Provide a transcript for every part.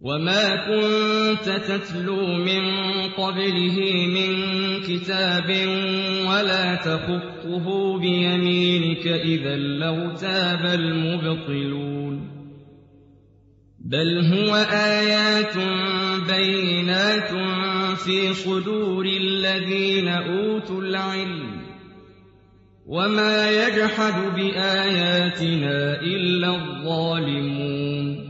وما كنت تتلو من قبله من كتاب ولا تخطه بيمينك إذا لارتاب المبطلون بل هو آيات بينات في صدور الذين أوتوا العلم وما يجحد بآياتنا إلا الظالمون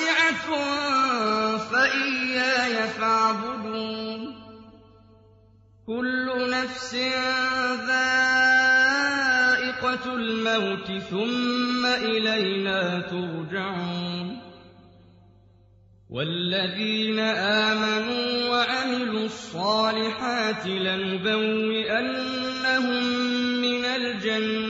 واسعة فإياي فاعبدون. كل نفس ذائقة الموت ثم إلينا ترجعون. والذين آمنوا وعملوا الصالحات لنبوئنهم من الجنة.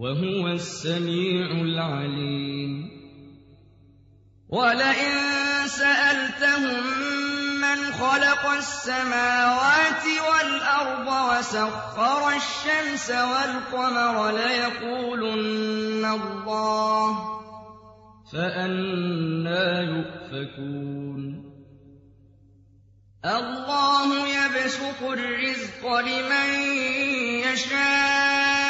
وهو السميع العليم. ولئن سألتهم من خلق السماوات والأرض وسخر الشمس والقمر ليقولن الله فأنا يؤفكون. الله يبسط الرزق لمن يشاء.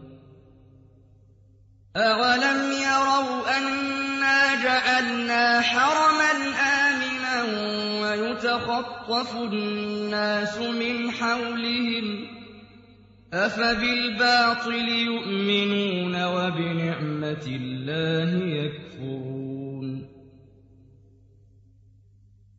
أَوَلَمْ يَرَوْا أَنَّا جَعَلْنَا حَرَمًا آمِنًا وَيُتَخَطَّفُ النَّاسُ مِنْ حَوْلِهِمْ ۚ أَفَبِالْبَاطِلِ يُؤْمِنُونَ وَبِنِعْمَةِ اللَّهِ يَكْفُرُونَ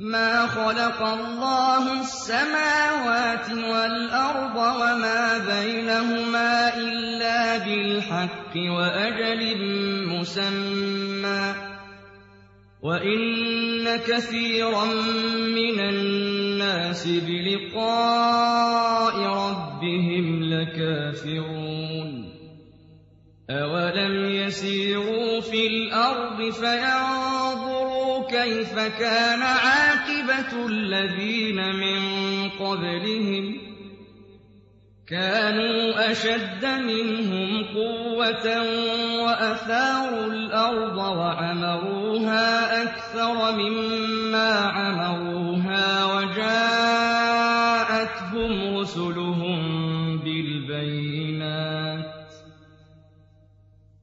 مَّا خَلَقَ اللَّهُ السَّمَاوَاتِ وَالْأَرْضَ وَمَا بَيْنَهُمَا إِلَّا بِالْحَقِّ وَأَجَلٍ مُّسَمًّى ۗ. وَإِنَّ كَثِيرًا مِّنَ النَّاسِ بِلِقَاءِ رَبِّهِمْ لَكَافِرُونَ. أَوَلَمْ يَسِيرُوا فِي الْأَرْضِ فَيَنظُرُوا كَيْفَ كَانَ عَاقِبَةُ الَّذِينَ مِن قَبْلِهِمْ ۚ؟ كَانُوا أَشَدَّ مِنْهُمْ قُوَّةً وَأَثَارُوا الْأَرْضَ وَعَمَرُوهَا أَكْثَرَ مِمَّا عَمَرُوهَا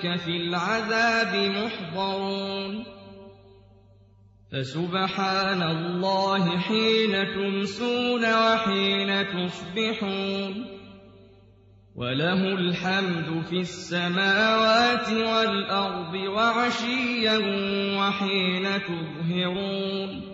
في العذاب محضرون. فسبحان الله حين تمسون وحين تصبحون. وله الحمد في السماوات والأرض وعشيا وحين تظهرون.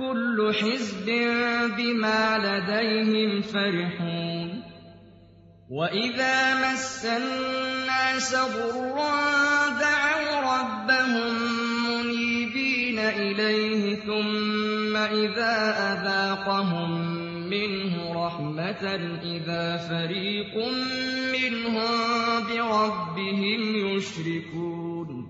كل حزب بما لديهم فرحون. وإذا مس الناس ضرا دعوا ربهم إليه ثم إذا أذاقهم منه رحمة إذا فريق منهم بربهم يشركون.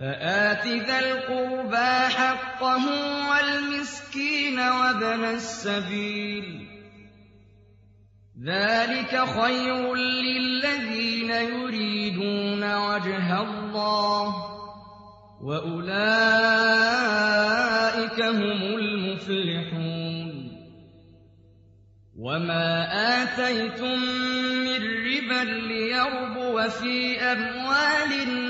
فَآتِ ذَا الْقُرْبَىٰ حَقَّهُ وَالْمِسْكِينَ وَابْنَ السَّبِيلِ. ذَٰلِكَ خَيْرٌ لِّلَّذِينَ يُرِيدُونَ وَجْهَ اللَّهِ ۖ وَأُولَٰئِكَ هُمُ الْمُفْلِحُونَ. وَمَا آتَيْتُم مِّن رِّبًا لِّيَرْبُوَ فِي أَمْوَالِ النَّاسِ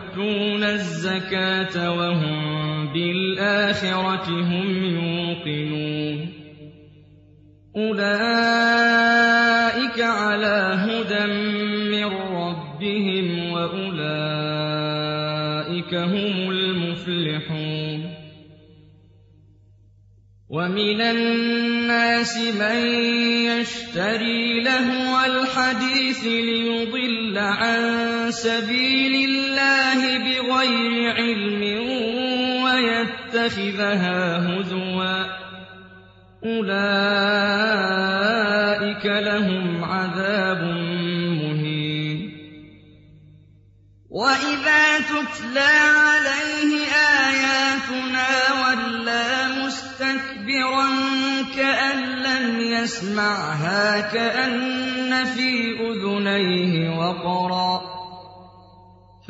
الزكاة وهم بالآخرة هم يوقنون. أولئك على هدى من ربهم وأولئك هم المفلحون. ومن الناس من يشتري لهو الحديث ليضل عن سبيل الله بغير علم ويتخذها هزوا. أولئك لهم عذاب مهين. وإذا تتلى عليه آياتنا ولى مستكبرا كأن لم يسمعها كأن في أذنيه وقرا.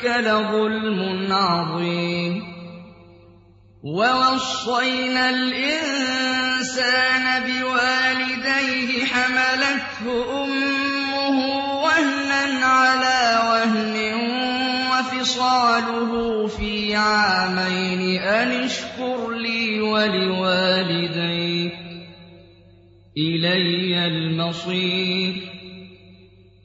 الشرك لظلم عظيم. ووصينا الإنسان بوالديه حملته أمه وهنا على وهن وفصاله في عامين. أن اشكر لي ولوالديك إلي المصير.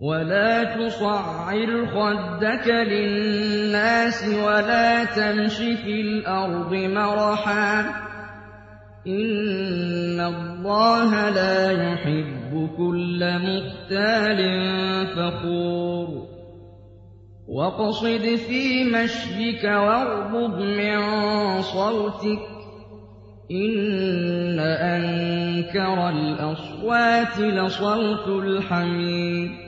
ولا تصعر خدك للناس ولا تمش في الأرض مرحا إن الله لا يحب كل مختال فخور واقصد في مشيك واغضب من صوتك إن أنكر الأصوات لصوت الحميد